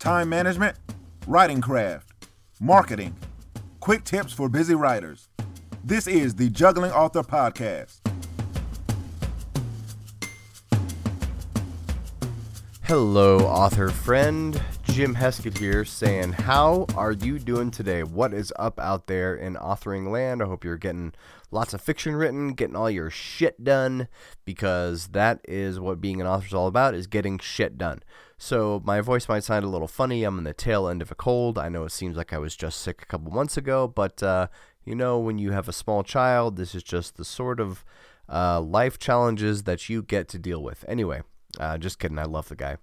time management, writing craft, marketing, quick tips for busy writers. This is the Juggling Author Podcast. Hello, author friend. Jim Heskett here saying, How are you doing today? What is up out there in authoring land? I hope you're getting lots of fiction written, getting all your shit done, because that is what being an author is all about, is getting shit done. So my voice might sound a little funny. I'm in the tail end of a cold. I know it seems like I was just sick a couple months ago, but uh, you know, when you have a small child, this is just the sort of uh, life challenges that you get to deal with. Anyway, uh, just kidding. I love the guy.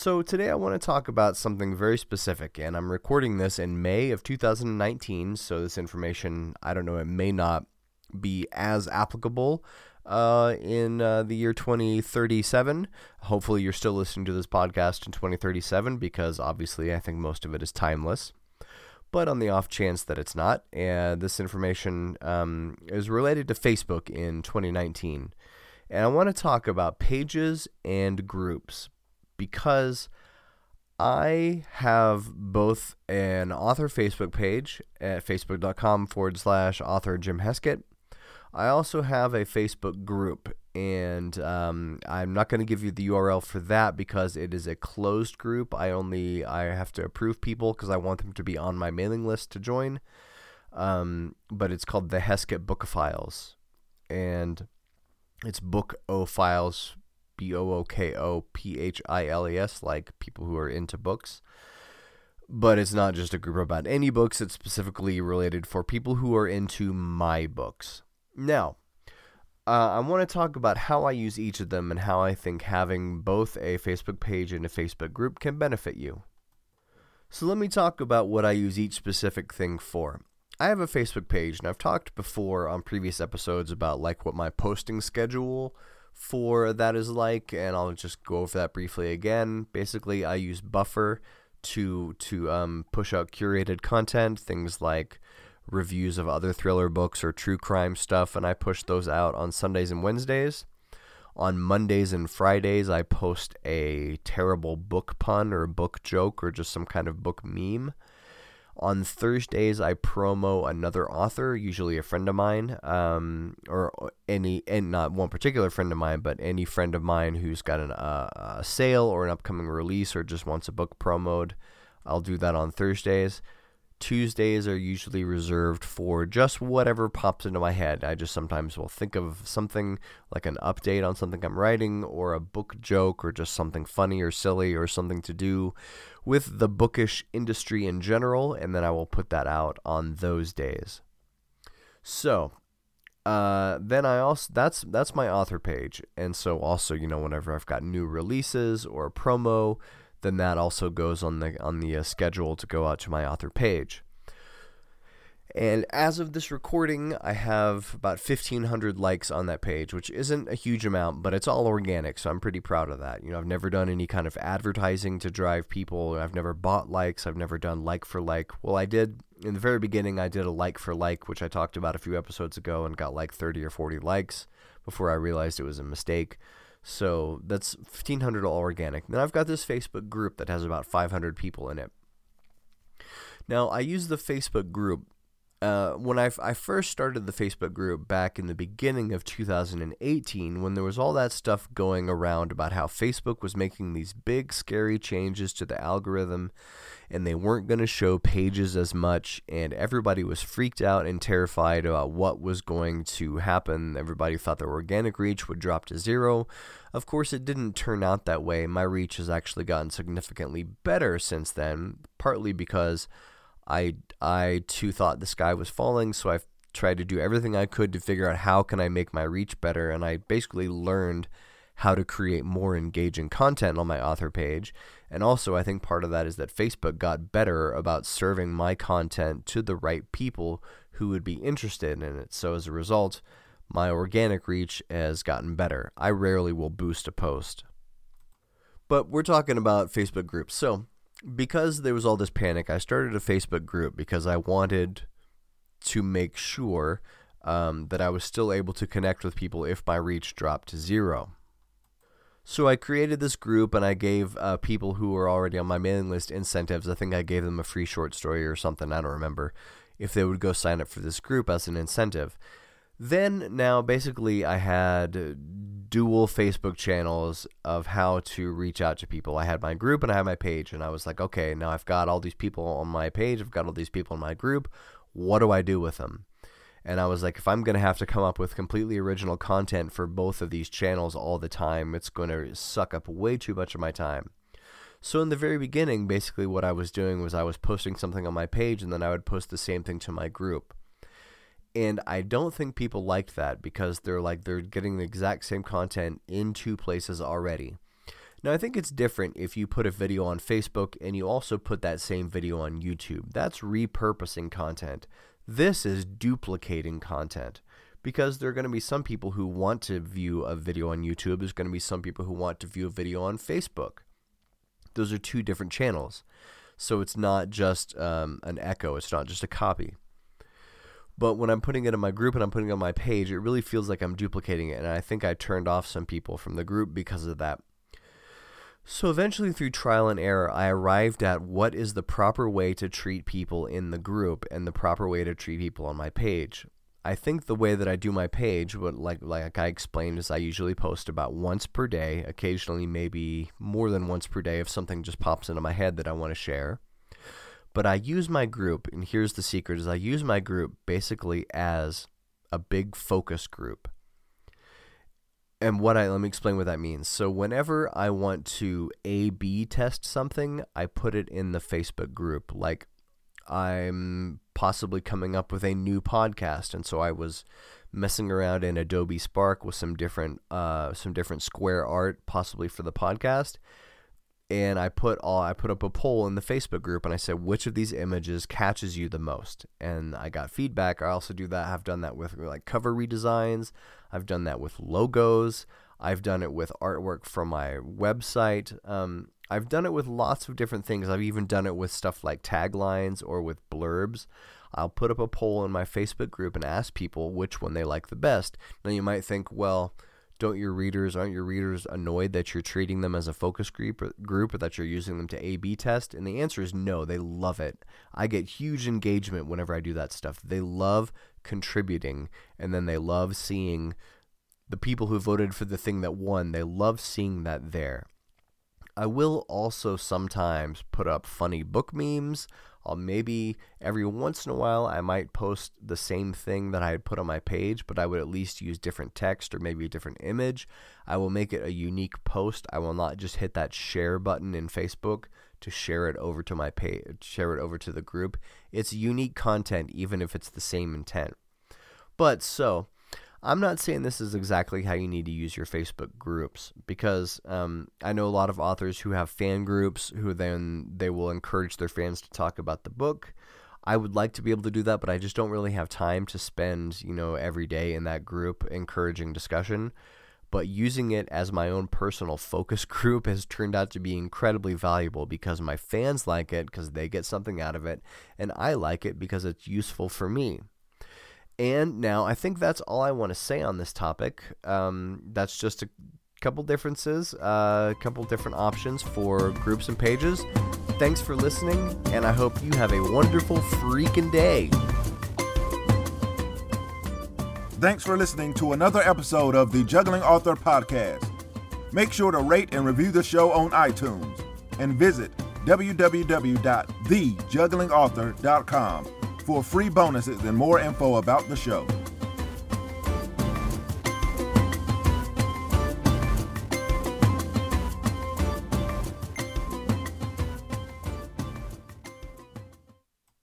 So, today I want to talk about something very specific, and I'm recording this in May of 2019. So, this information, I don't know, it may not be as applicable uh, in uh, the year 2037. Hopefully, you're still listening to this podcast in 2037 because obviously I think most of it is timeless. But on the off chance that it's not, and this information um, is related to Facebook in 2019. And I want to talk about pages and groups because I have both an author Facebook page at facebook.com forward slash author Jim Heskett. I also have a Facebook group, and um, I'm not going to give you the URL for that because it is a closed group. I only I have to approve people because I want them to be on my mailing list to join. Um, but it's called the Heskett Bookophiles, and it's book o files B O O K O P H I L E S, like people who are into books. But it's not just a group about any books, it's specifically related for people who are into my books. Now, uh, I want to talk about how I use each of them and how I think having both a Facebook page and a Facebook group can benefit you. So, let me talk about what I use each specific thing for. I have a Facebook page, and I've talked before on previous episodes about like what my posting schedule for that is like, and I'll just go over that briefly again. Basically, I use Buffer to to um, push out curated content, things like reviews of other thriller books or true crime stuff, and I push those out on Sundays and Wednesdays. On Mondays and Fridays, I post a terrible book pun or book joke or just some kind of book meme. On Thursdays, I promo another author, usually a friend of mine, um, or any, and not one particular friend of mine, but any friend of mine who's got an, uh, a sale or an upcoming release or just wants a book promoed. I'll do that on Thursdays. Tuesdays are usually reserved for just whatever pops into my head. I just sometimes will think of something like an update on something I'm writing, or a book joke, or just something funny or silly, or something to do with the bookish industry in general, and then I will put that out on those days. So, uh, then I also that's that's my author page, and so also you know whenever I've got new releases or promo then that also goes on the on the uh, schedule to go out to my author page. And as of this recording, I have about 1,500 likes on that page, which isn't a huge amount, but it's all organic, so I'm pretty proud of that. You know, I've never done any kind of advertising to drive people. I've never bought likes. I've never done like for like. Well, I did in the very beginning, I did a like for like, which I talked about a few episodes ago and got like 30 or 40 likes before I realized it was a mistake. So that's 1500 all organic. Then I've got this Facebook group that has about 500 people in it. Now, I use the Facebook group. Uh, when I, I first started the Facebook group back in the beginning of 2018, when there was all that stuff going around about how Facebook was making these big, scary changes to the algorithm and they weren't going to show pages as much, and everybody was freaked out and terrified about what was going to happen. Everybody thought their organic reach would drop to zero. Of course, it didn't turn out that way. My reach has actually gotten significantly better since then, partly because I I too thought the sky was falling, so I've tried to do everything I could to figure out how can I make my reach better, and I basically learned how to create more engaging content on my author page. And also, I think part of that is that Facebook got better about serving my content to the right people who would be interested in it. So as a result, my organic reach has gotten better. I rarely will boost a post. But we're talking about Facebook groups. So, because there was all this panic, I started a Facebook group because I wanted to make sure um, that I was still able to connect with people if my reach dropped to zero. So I created this group and I gave uh, people who were already on my mailing list incentives. I think I gave them a free short story or something. I don't remember if they would go sign up for this group as an incentive. Then now basically I had dual Facebook channels of how to reach out to people. I had my group and I had my page and I was like, okay, now I've got all these people on my page, I've got all these people in my group. What do I do with them? And I was like, if I'm going to have to come up with completely original content for both of these channels all the time, it's going to suck up way too much of my time. So in the very beginning, basically what I was doing was I was posting something on my page and then I would post the same thing to my group. And I don't think people liked that because they're like they're getting the exact same content in two places already. Now I think it's different if you put a video on Facebook and you also put that same video on YouTube. That's repurposing content. This is duplicating content because there are going to be some people who want to view a video on YouTube. There's going to be some people who want to view a video on Facebook. Those are two different channels. So it's not just um, an echo, it's not just a copy. But when I'm putting it in my group and I'm putting it on my page, it really feels like I'm duplicating it. And I think I turned off some people from the group because of that. So eventually, through trial and error, I arrived at what is the proper way to treat people in the group and the proper way to treat people on my page. I think the way that I do my page, what like like I explained, is I usually post about once per day, occasionally maybe more than once per day if something just pops into my head that I want to share. But I use my group, and here's the secret: is I use my group basically as a big focus group and what I let me explain what that means. So whenever I want to A B test something, I put it in the Facebook group. Like I'm possibly coming up with a new podcast, and so I was messing around in Adobe Spark with some different uh, some different square art, possibly for the podcast and I put all I put up a poll in the Facebook group and I said which of these images catches you the most and I got feedback. I also do that. I've done that with like cover redesigns. I've done that with logos. I've done it with artwork from my website. Um, I've done it with lots of different things. I've even done it with stuff like taglines or with blurbs. I'll put up a poll in my Facebook group and ask people which one they like the best. Now you might think, well, don't your readers aren't your readers annoyed that you're treating them as a focus group or, group or that you're using them to A B test? And the answer is no, they love it. I get huge engagement whenever I do that stuff. They love contributing and then they love seeing the people who voted for the thing that won. They love seeing that there. I will also sometimes put up funny book memes. I'll maybe every once in a while I might post the same thing that I had put on my page, but I would at least use different text or maybe a different image. I will make it a unique post. I will not just hit that share button in Facebook to share it over to my page, share it over to the group. It's unique content even if it's the same intent. But so, I'm not saying this is exactly how you need to use your Facebook groups because um, I know a lot of authors who have fan groups who then they will encourage their fans to talk about the book. I would like to be able to do that, but I just don't really have time to spend, you know, every day in that group encouraging discussion. But using it as my own personal focus group has turned out to be incredibly valuable because my fans like it because they get something out of it, and I like it because it's useful for me. And now I think that's all I want to say on this topic. Um, that's just a couple differences, a uh, couple different options for groups and pages. Thanks for listening, and I hope you have a wonderful freaking day. Thanks for listening to another episode of the Juggling Author Podcast. Make sure to rate and review the show on iTunes and visit www.thejugglingauthor.com for free bonuses and more info about the show.